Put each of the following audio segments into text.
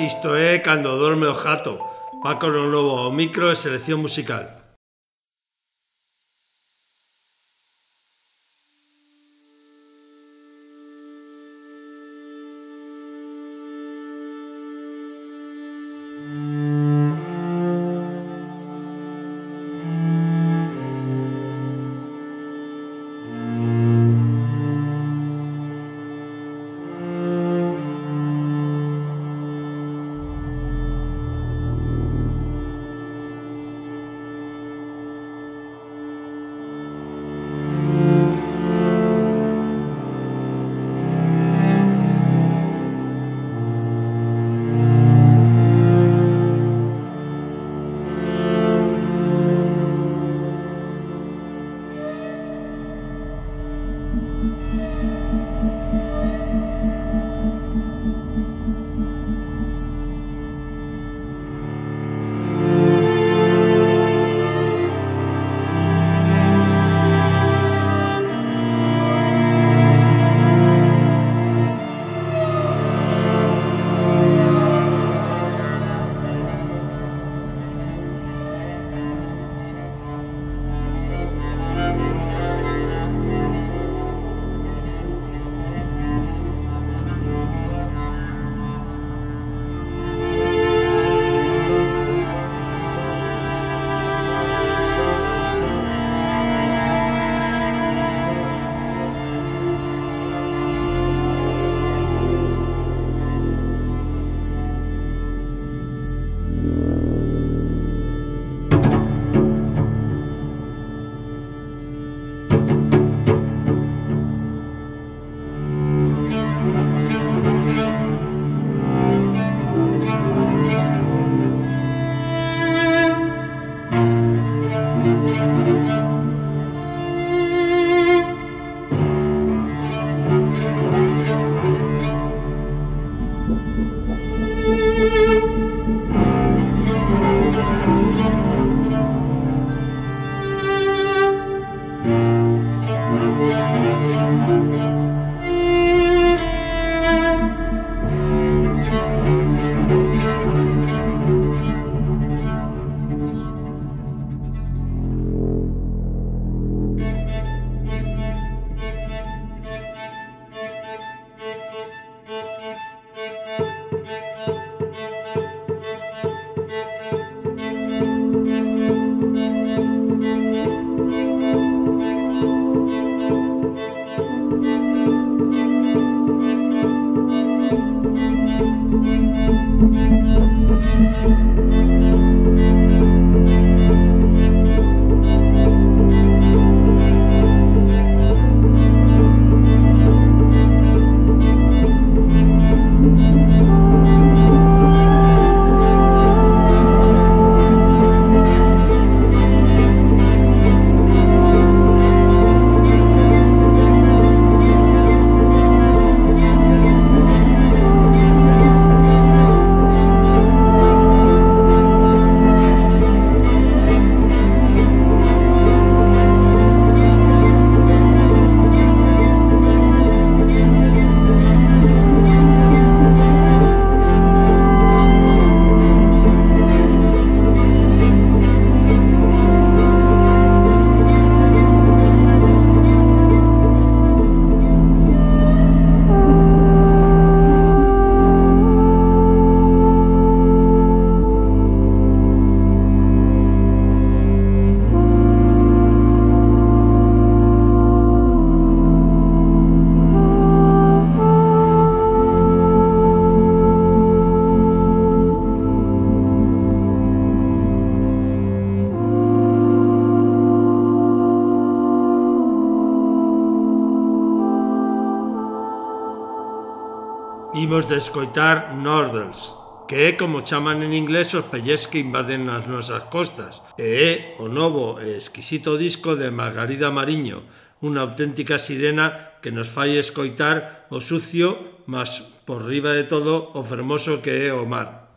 isto é Cando dorme o jato. Paco no novo ao micro e selección musical. escoitar Nordels, que é como chaman en inglés os pellés que invaden as nosas costas, e é o novo e exquisito disco de Margarida Mariño, unha auténtica sirena que nos fai escoitar o sucio, mas por riba de todo o fermoso que é o mar.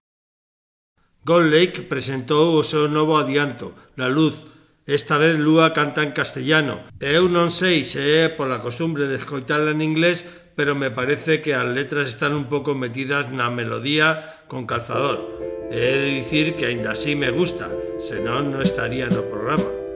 Gold Lake presentou o seu novo adianto, La Luz, Esta vez Lúa canta en castellano eu non sei se é pola costumbre de escoitala en inglés, pero me parece que las letras están un pouco metidas na melodía con calzador. He de dicir que aínda así me gusta, senón non estaría no programa.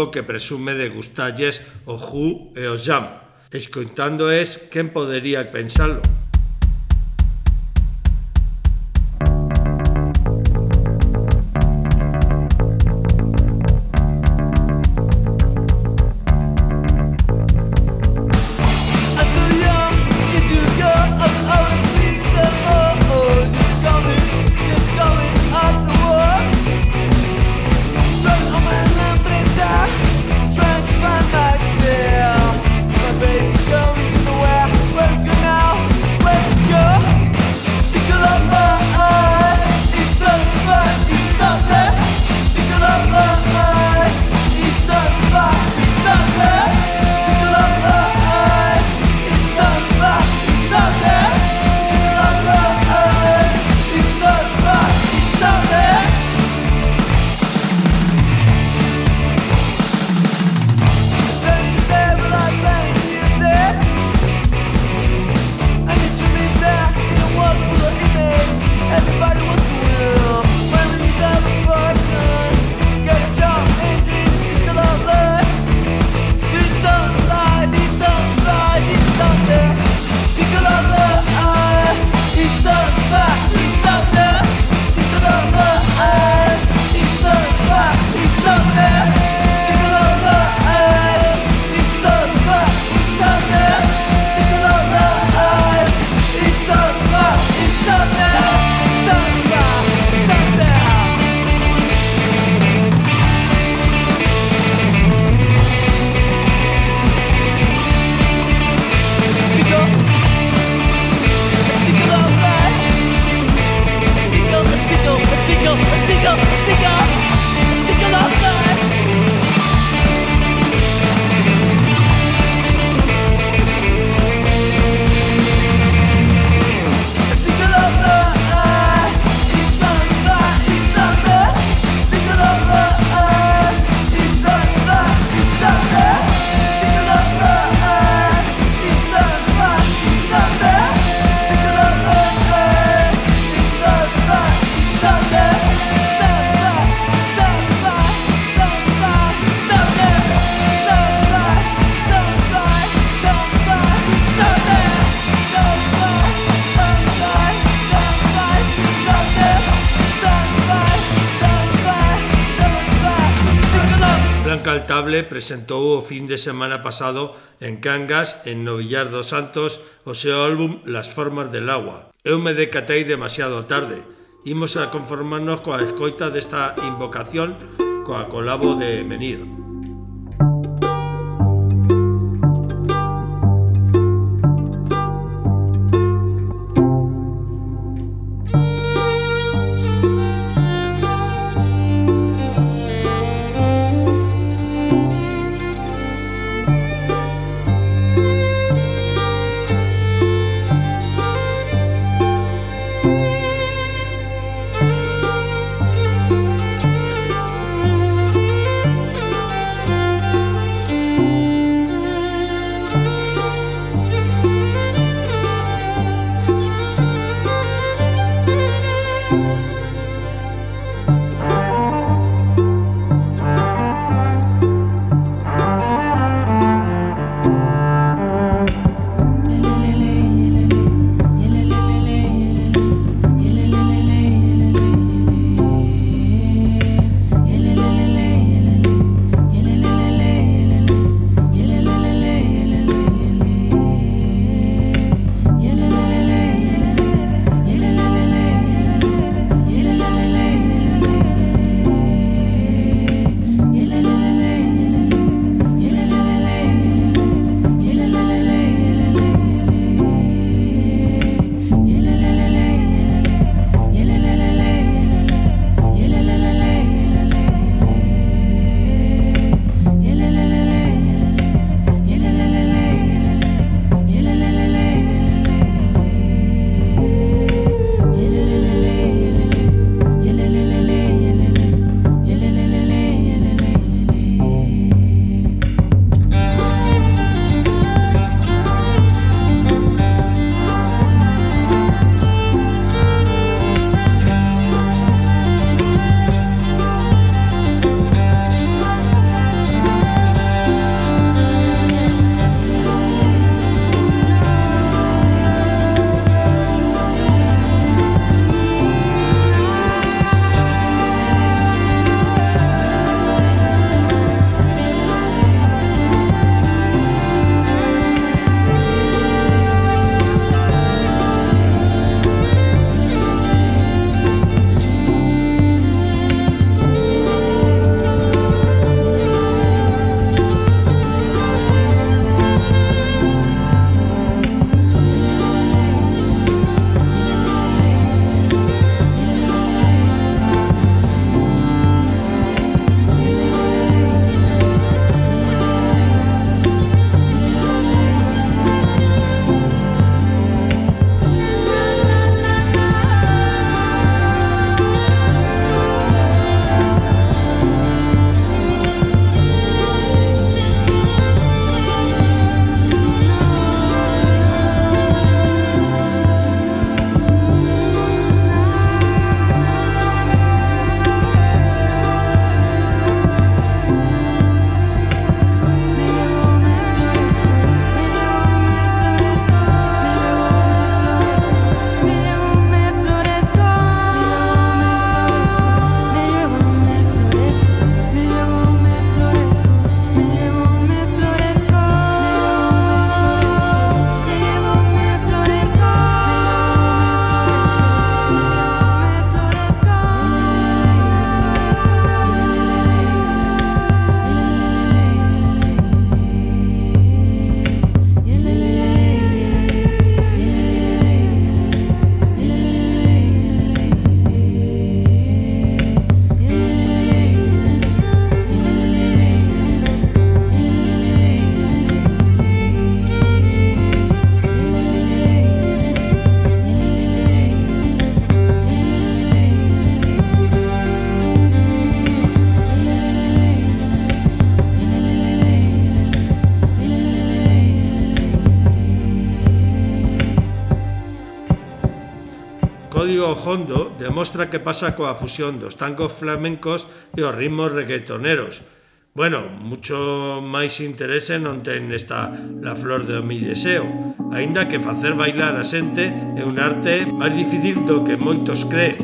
grupo que presume de gustalles o Who e o jam. Escoitándoes, quen podería pensalo? Sable presentou o fin de semana pasado en Cangas, en Novillar dos Santos, o seu álbum Las Formas del Agua. Eu me decatei demasiado tarde. Imos a conformarnos coa escoita desta invocación coa colabo de Menir. fondo demostra que pasa coa fusión dos tangos flamencos e os ritmos reggaetoneros. Bueno, mucho máis interese non ten esta la flor do mi deseo, aínda que facer bailar a xente é un arte máis difícil do que moitos creen.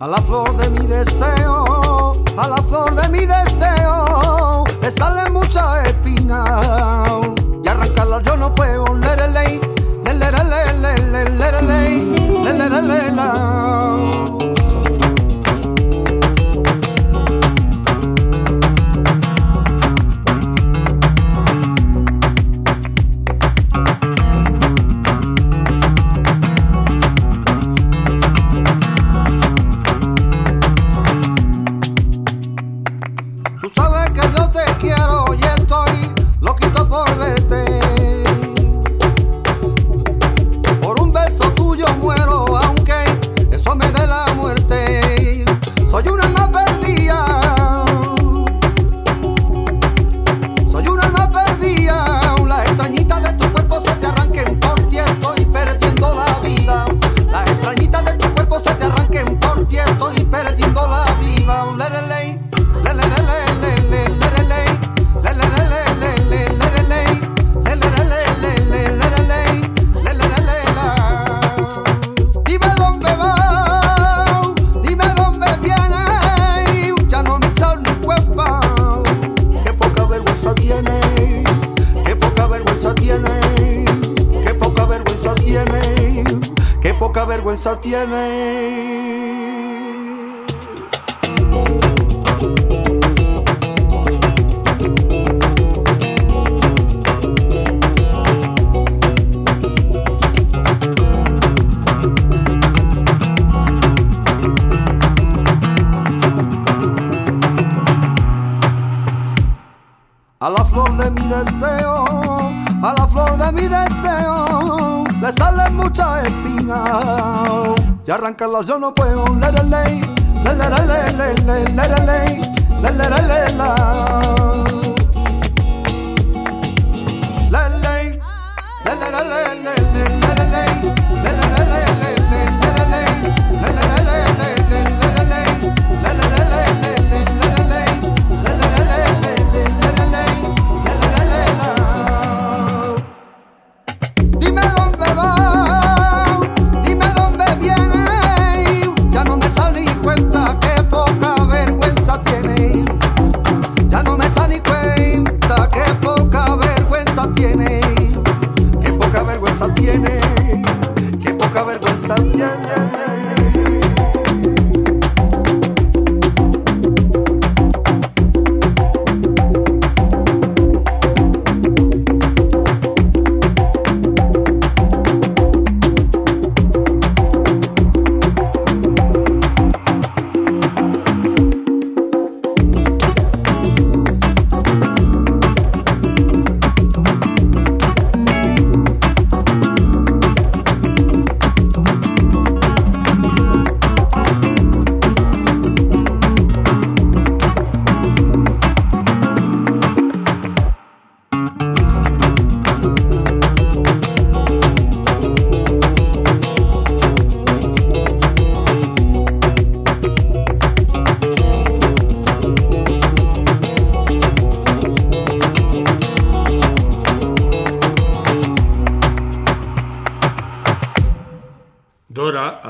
A la flor de mi deseo, a la flor de mi deseo, le salen muchas espinas y arrancarlas yo no puedo. Le, le, le, la la la la. A la flor de mi deseo, le salen muchas espinas. Y arrancarlas yo no puedo. Le, le, le, le, le, le, le, le, le, le, le, le, le, le,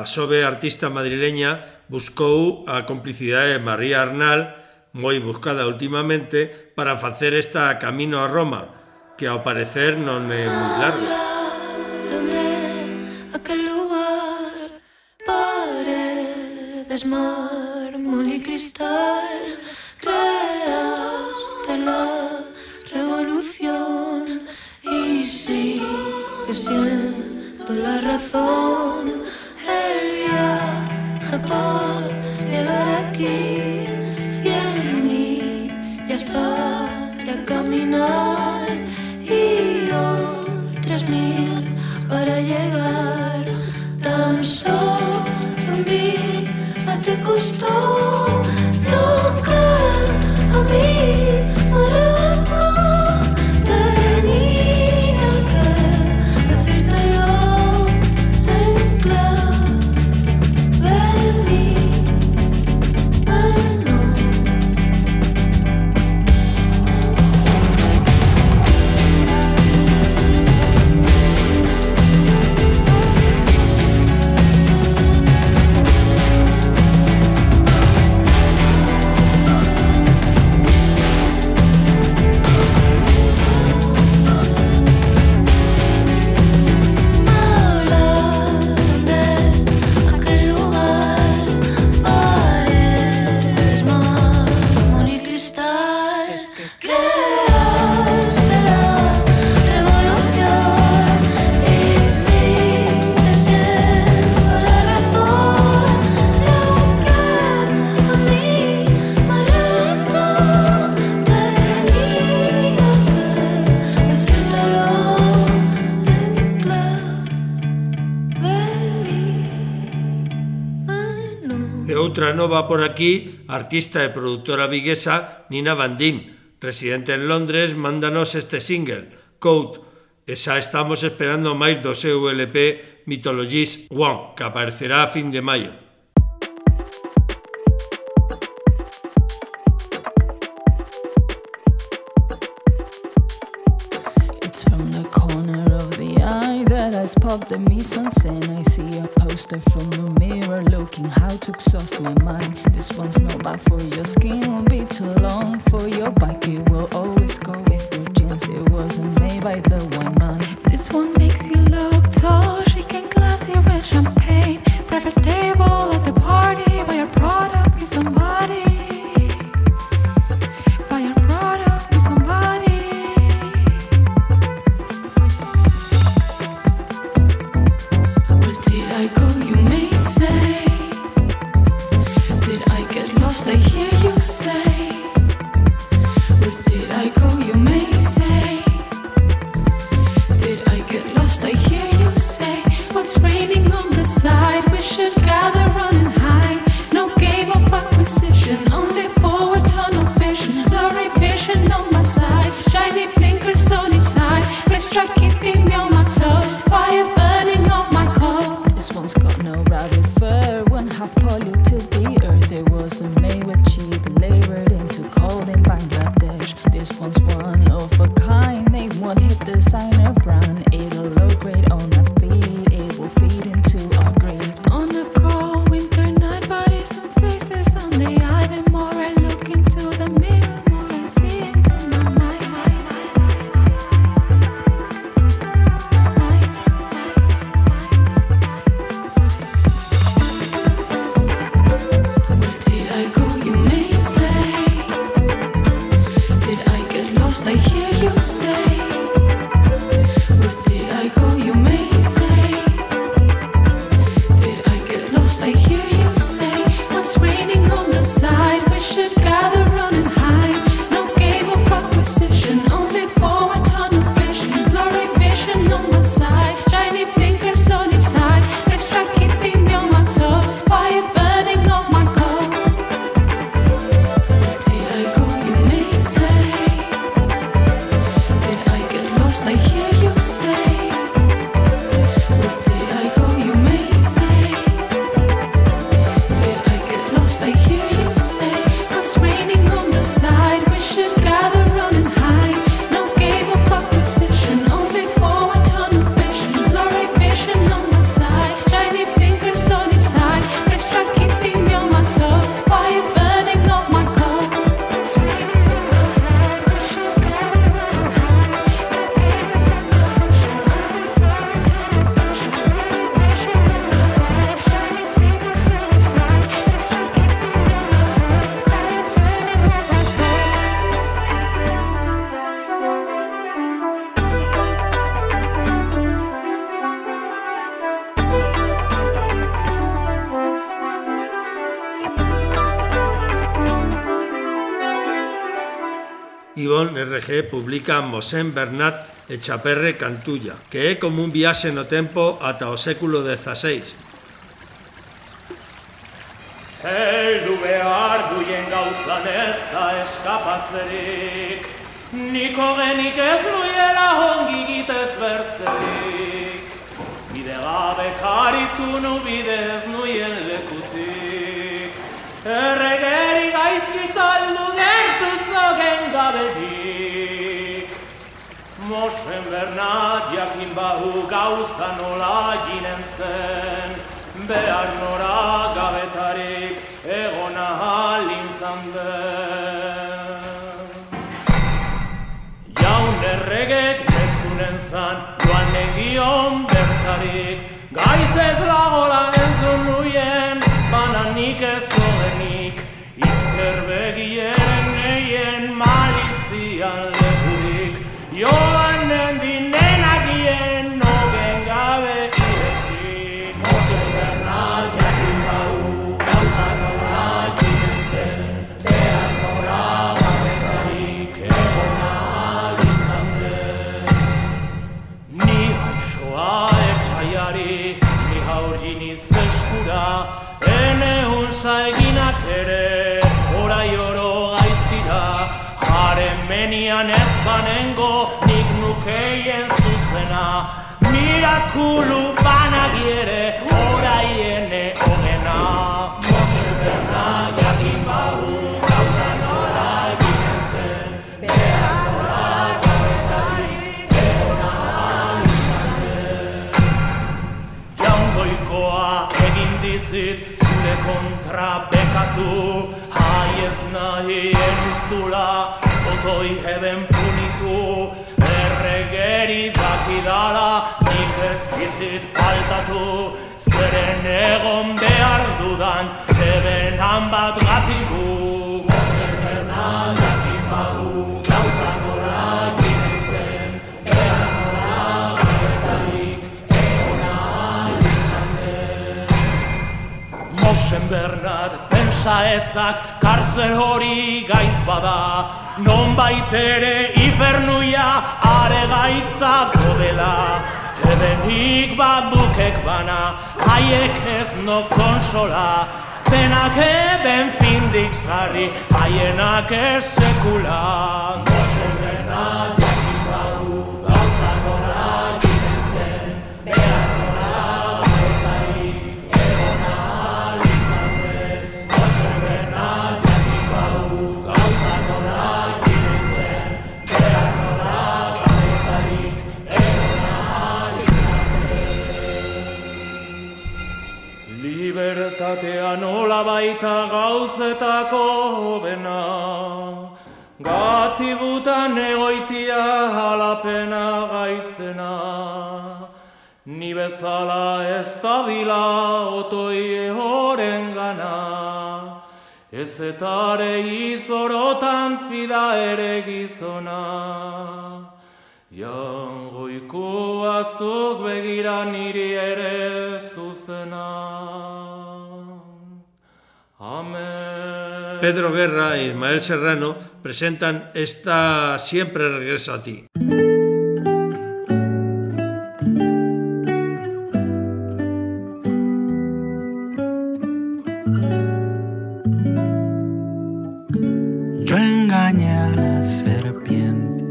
a xove artista madrileña buscou a complicidade de María Arnal, moi buscada últimamente, para facer esta Camino a Roma, que ao parecer non é moi largo. Aquel lugar paredes, mármol y cristal creaste la revolución y si siendo la razón Por llegar aquí, cien millas para caminar y otras mil para llegar, tan solo un día te costó. nova por aquí artista e produtora viguesa Nina Bandín, residente en Londres, mándanos este single, Code, e xa estamos esperando máis do seu LP Mythologies One, que aparecerá a fin de maio. Pop the mise-en-scène I see a poster from the mirror looking how to exhaust my mind. This one's not bad for your skin, won't be too long For your bike, it will always go with your jeans. It wasn't made by the wine man. This one makes you look tall, shaking classy with champagne Private table at the party, buy your product, be somebody one of a kind. Make one hit designer brand. It'll RG publica Mosén Bernat e Chaperre Cantulla, que é como un viaxe no tempo ata o século XVI. Heldu behar duien gauzan ez da eskapatzerik Niko genik ez nuiela hongi gitez berzerik Bide gabe karitu nu bide ez nuien lekutik Erregeri gaizki saldu gabedik Mosen Bernat jakin bahu gauza nola ginen zen. Behar nora gabetarik egon ahalin zanden. Jaun erregek mezunen zan, joan negion bertarik, gaiz ez lagola mirakulu banagiere, orai ene ogena. Mose berna jakin bahu, gauza nola egiten zen, behar nola gabetarik, egon ahal izan den. Jaungoikoa egin dizit, zure kontra bekatu Hai ez nahi enuztula Otoi heben punitu ez dizit faltatu Zeren egon behar dudan Eben han bat gatibu bahu Gauza nola ginen zen Behar nola gabetarik Egon ahal izan den Mosen Bernat pensa ezak karzel hori gaiz bada. Non baitere ifernuia are gaitza godela Ebenik badukek bana haiek ez no konsola. Denak eben findik zarri haienak ez sekula. Mosen Libertatea nola baita gauzetako hobena. Gati butan egoitia halapena gaizena. Ni bezala ez da dila otoi ehoren gana Ez etare izorotan fida ere gizona. Jangoiko azuk begira niri ere zuzena Pedro Guerra e Ismael Serrano presentan esta Siempre regreso a ti. Yo engañé a la serpiente,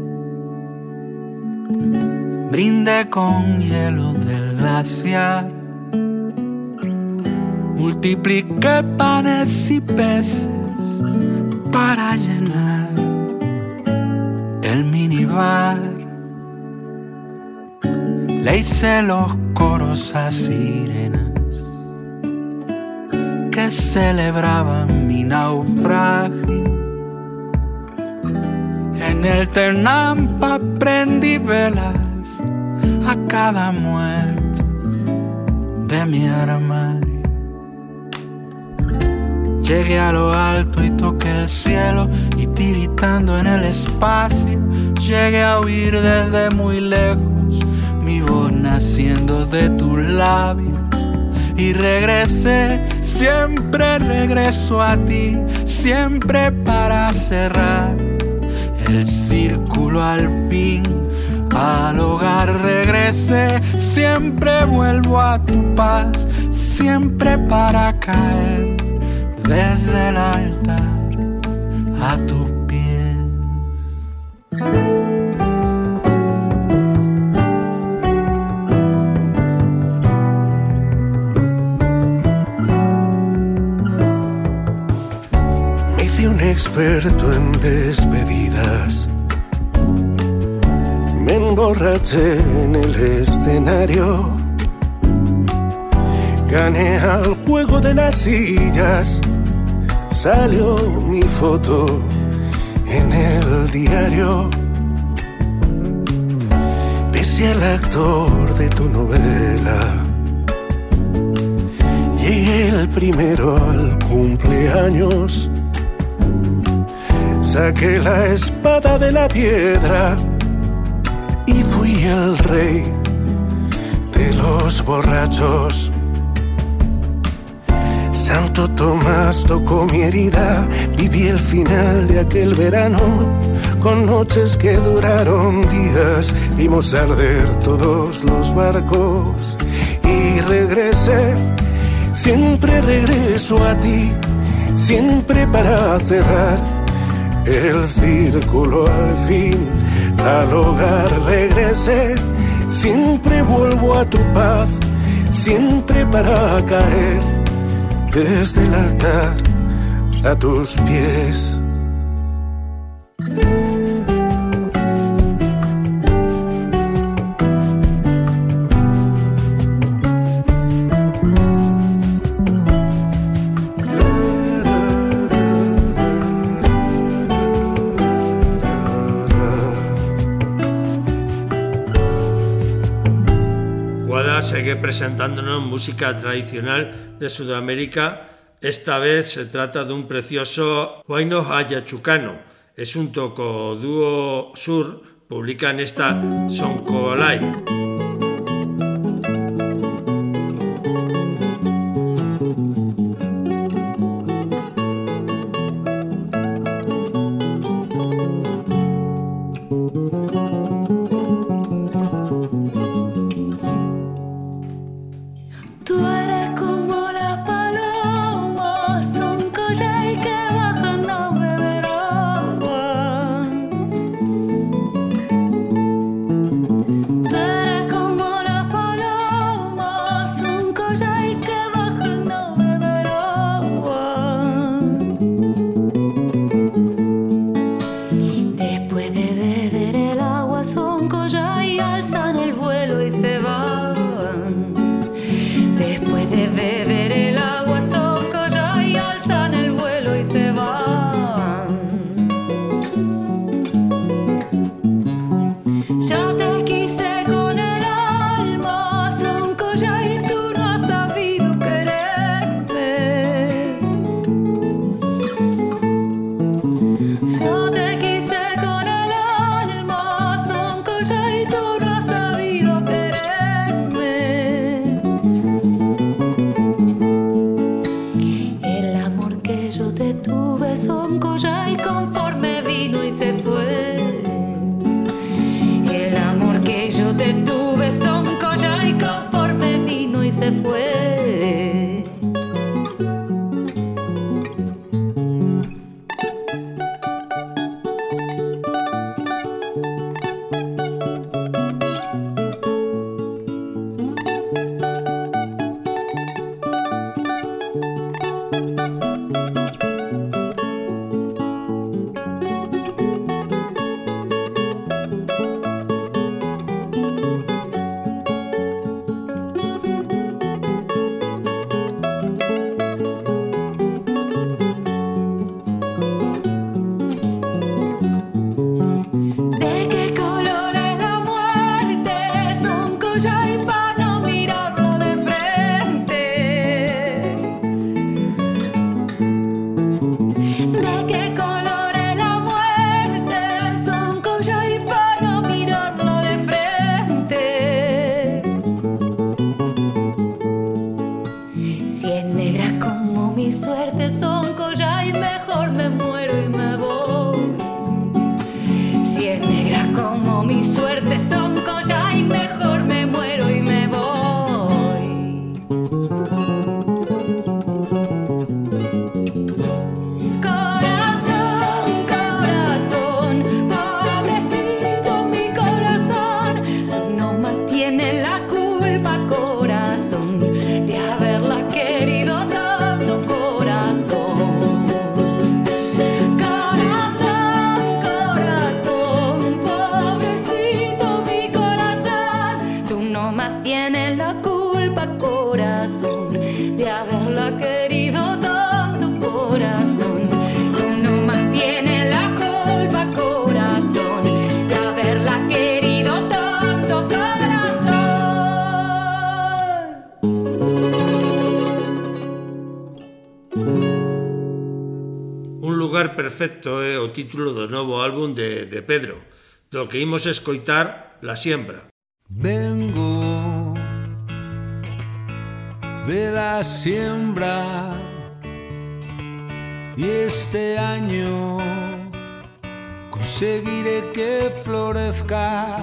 brindé con hielo del glaciar, multipliqué sirenas que celebraban mi naufragio. En el Ternampa prendí velas a cada muerto de mi armario. Llegué a lo alto y toqué el cielo y tiritando en el espacio llegué a oír desde muy lejos naciendo de tus labios y regresé, siempre regreso a ti, siempre para cerrar el círculo al fin. Al hogar regresé, siempre vuelvo a tu paz, siempre para caer desde el altar a tu experto en despedidas. Me emborraché en el escenario. Gané al juego de las sillas. Salió mi foto en el diario. Pese al actor de tu novela. Llegué el primero al cumpleaños. Saqué la espada de la piedra y fui el rey de los borrachos. Santo Tomás tocó mi herida, viví el final de aquel verano, con noches que duraron días, vimos arder todos los barcos y regresé, siempre regreso a ti, siempre para cerrar el círculo al fin, al hogar regresé, siempre vuelvo a tu paz, siempre para caer desde el altar a tus pies. Presentándonos música tradicional de Sudamérica. Esta vez se trata de un precioso Huayno Ayachucano. Es un toco dúo sur, publican esta Soncolay. Título do novo álbum de, de Pedro, do que imos escoitar La Siembra. Vengo de la siembra y este año conseguiré que florezca.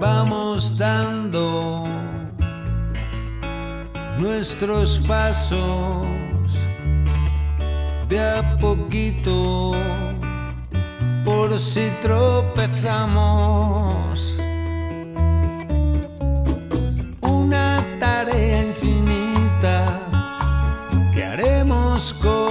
Vamos dando nuestros pasos a poquito por si tropezamos. Una tarea infinita que haremos con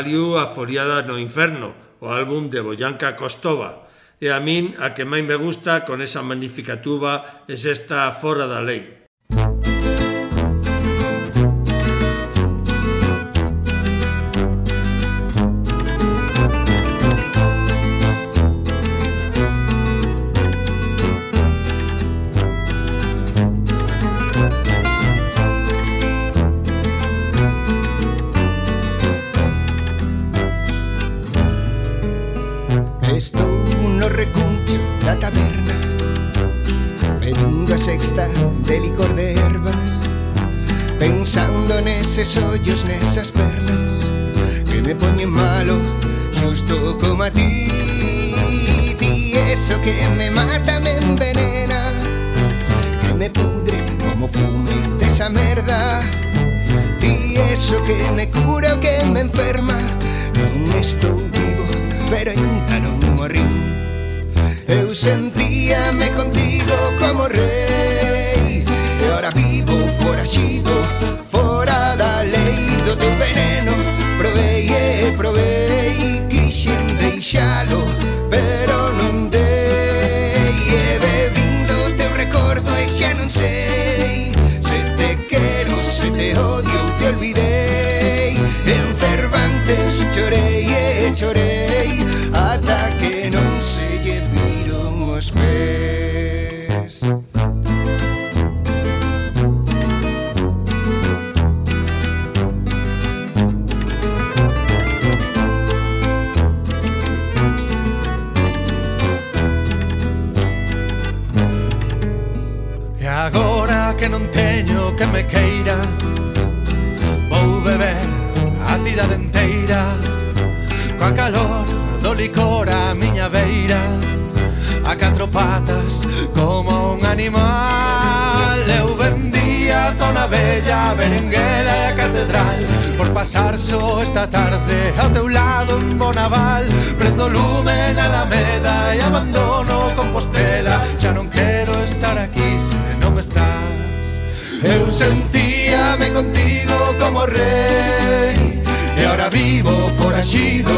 saliu a foliada no inferno, o álbum de Boyanka Kostova, e a min a que máis me gusta con esa magnífica tuba é esta fora da lei. Neses ollos, nesas pernas Que me poñen malo Xusto como a ti. Ti eso que me mata, me envenena Que me pudre como fume desa merda. Ti eso que me cura o que me enferma Non estou vivo, pero ainda non morrín Eu sentíame contigo como rei pasar só esta tarde. Ao teu lado en Bonaval Prendo lume na Alameda E abandono Compostela. Xa non quero estar aquí se non estás. Eu sentíame contigo como rei. E ahora vivo foraxido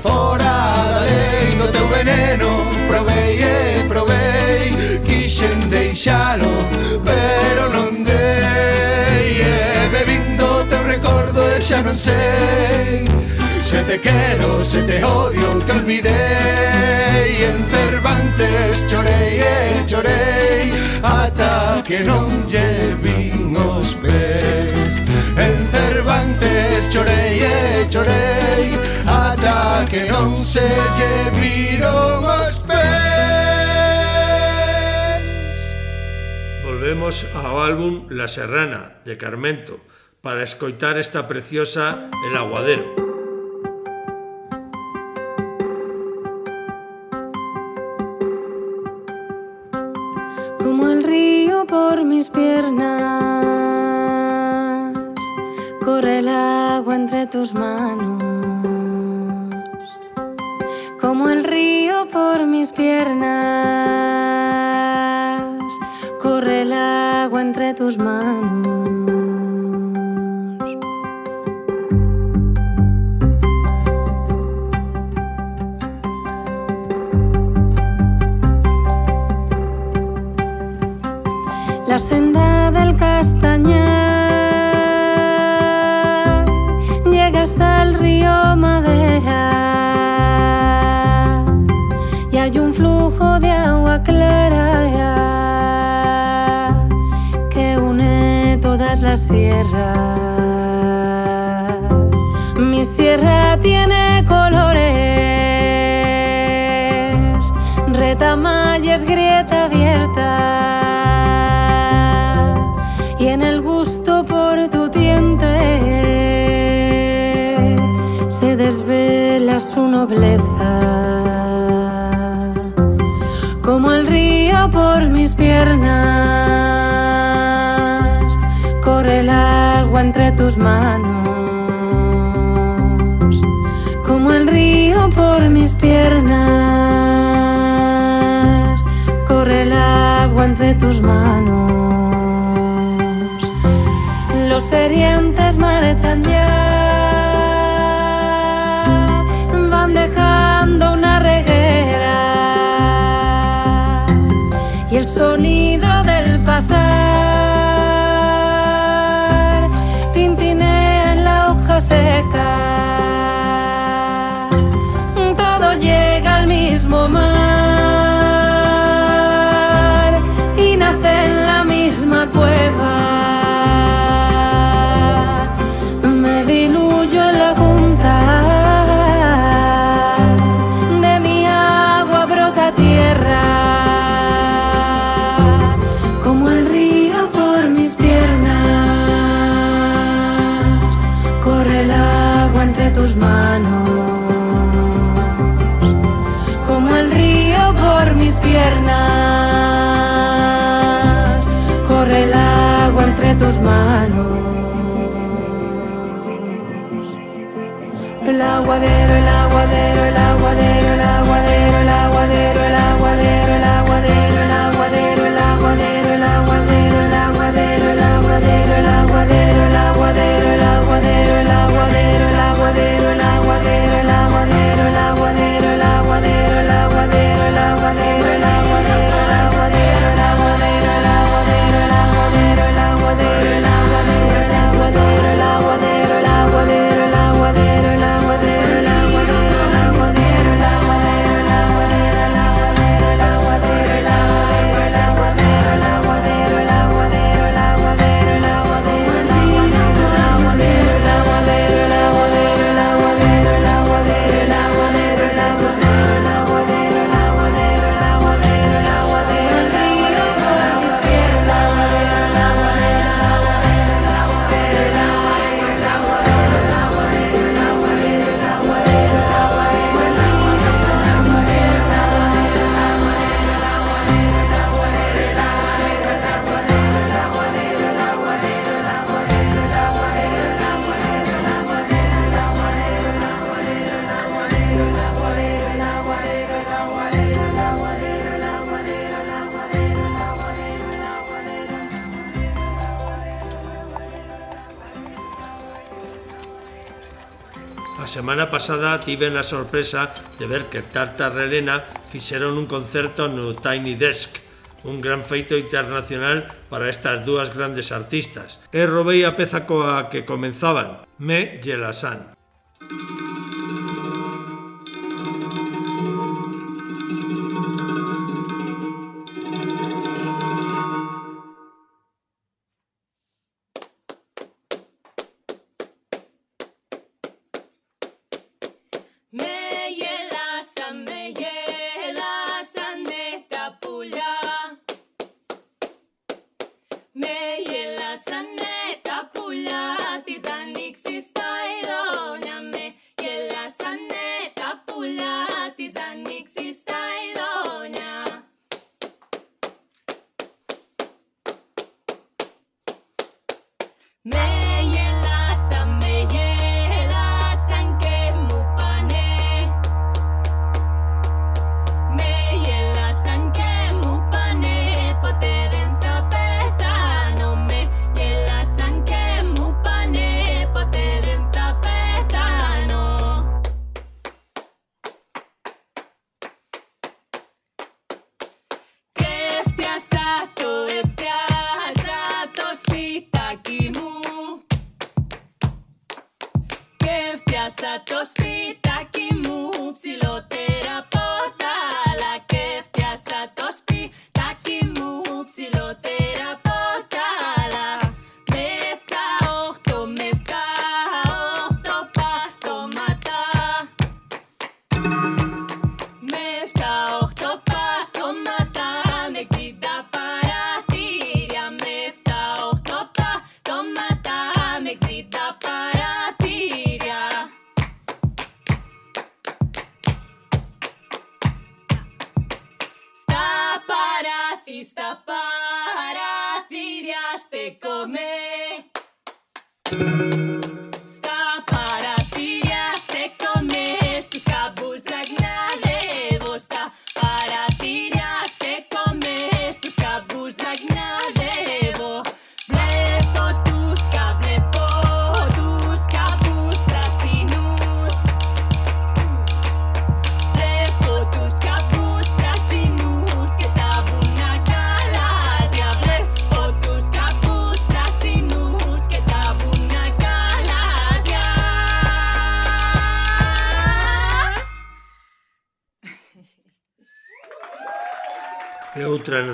Fora da lei. Do teu veneno provei e provei. Quixen deixalo Pero non non sei Se te quero, se te odio, te olvidei En Cervantes chorei e chorei. Ata que non lle os pés En Cervantes chorei e chorei. Ata que non se lle os pés Volvemos ao álbum La Serrana, de Carmento, para escoitar esta preciosa El Aguadero. Como el río por mis piernas, corre el agua entre tus manos. Como el río por mis piernas, corre el agua entre tus manos. Castañar llega hasta el río Madera y hay un flujo de agua clara que une todas las sierras. Como el río por mis piernas, corre el agua entre tus manos. Como el río por mis piernas, corre el agua entre tus manos. Los feriantes marchan ya, pasada tiven a sorpresa de ver que Tarta Relena fixeron un concerto no Tiny Desk, un gran feito internacional para estas dúas grandes artistas. E roubei a peza coa que comenzaban, Me Yelasan. Música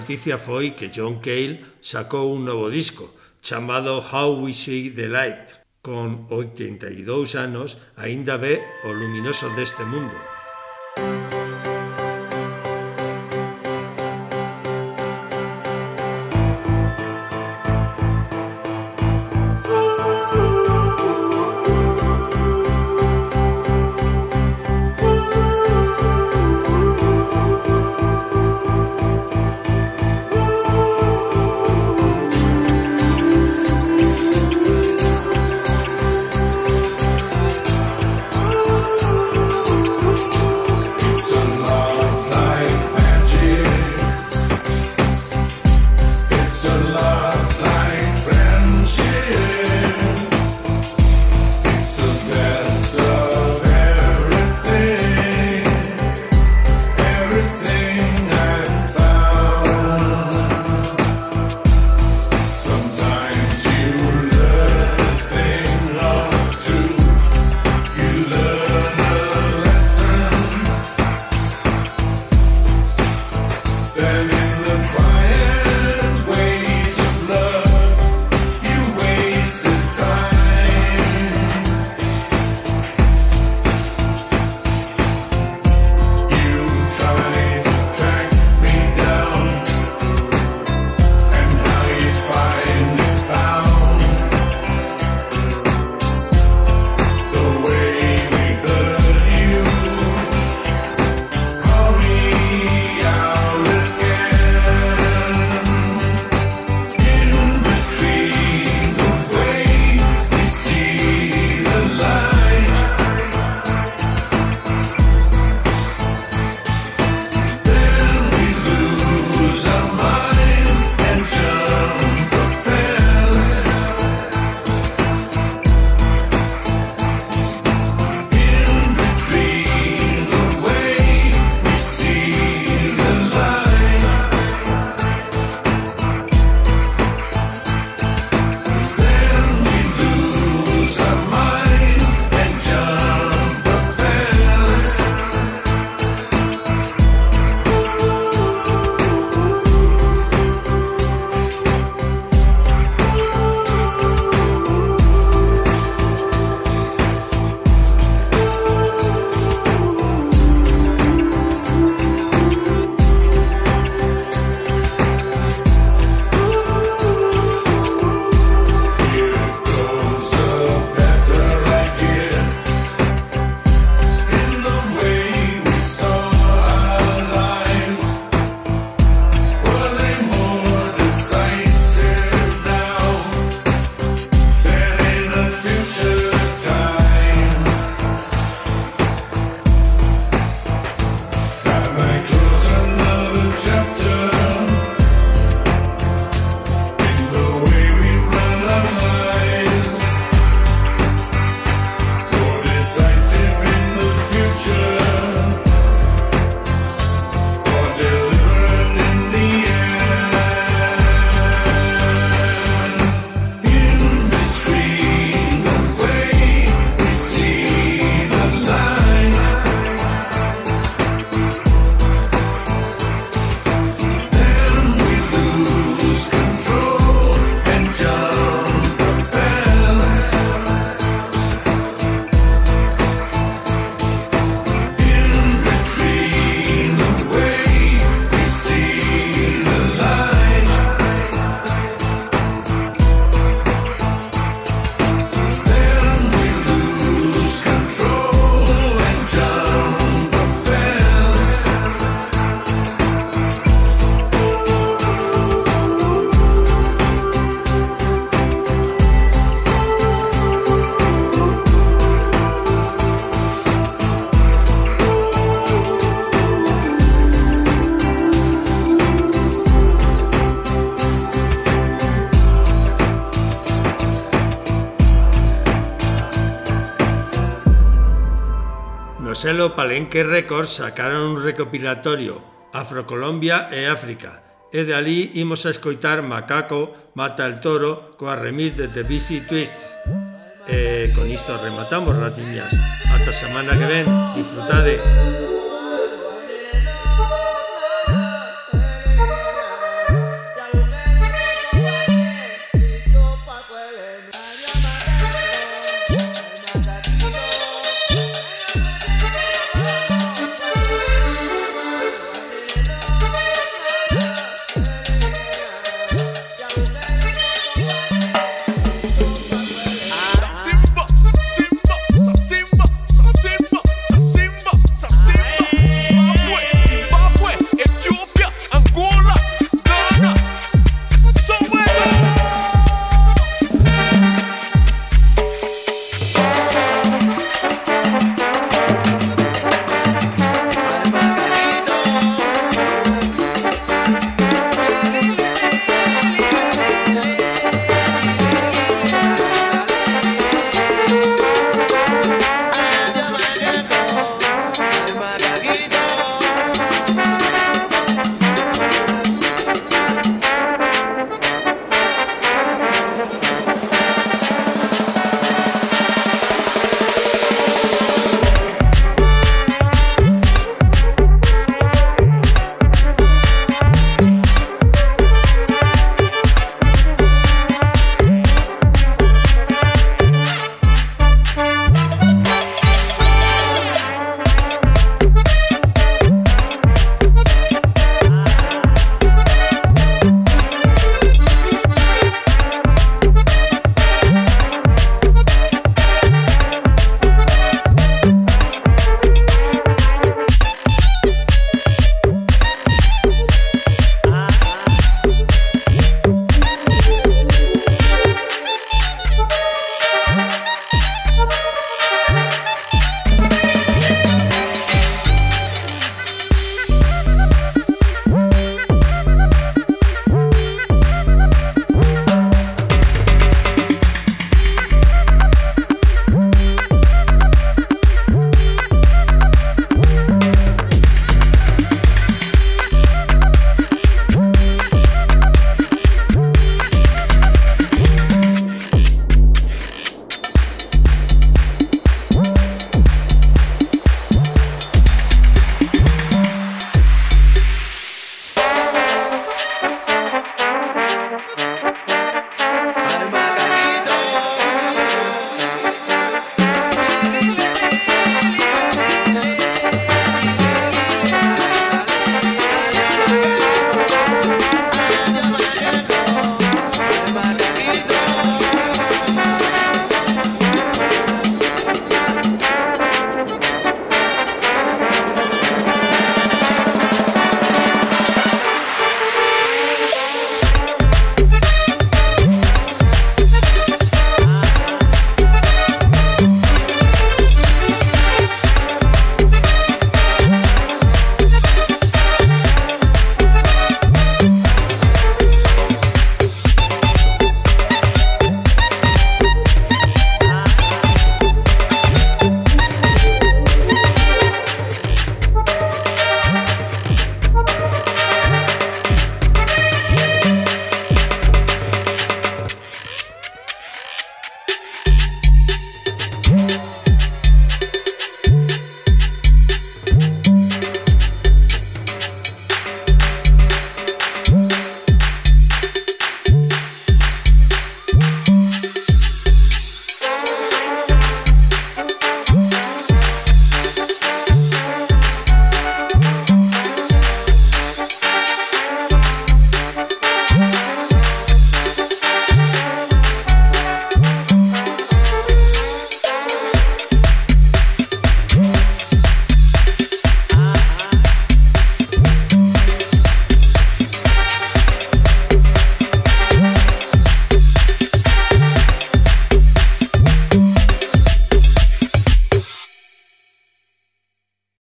noticia foi que John Cale sacou un novo disco chamado How We See the Light. Con 82 anos aínda ve o luminoso deste mundo. selo Palenque Records sacaron un recopilatorio Afrocolombia e África e de alí imos a escoitar Macaco mata el toro coa remix de The Busy Twist. E con isto rematamos, ratiñas. Ata semana que ven, disfrutade. Disfrutade.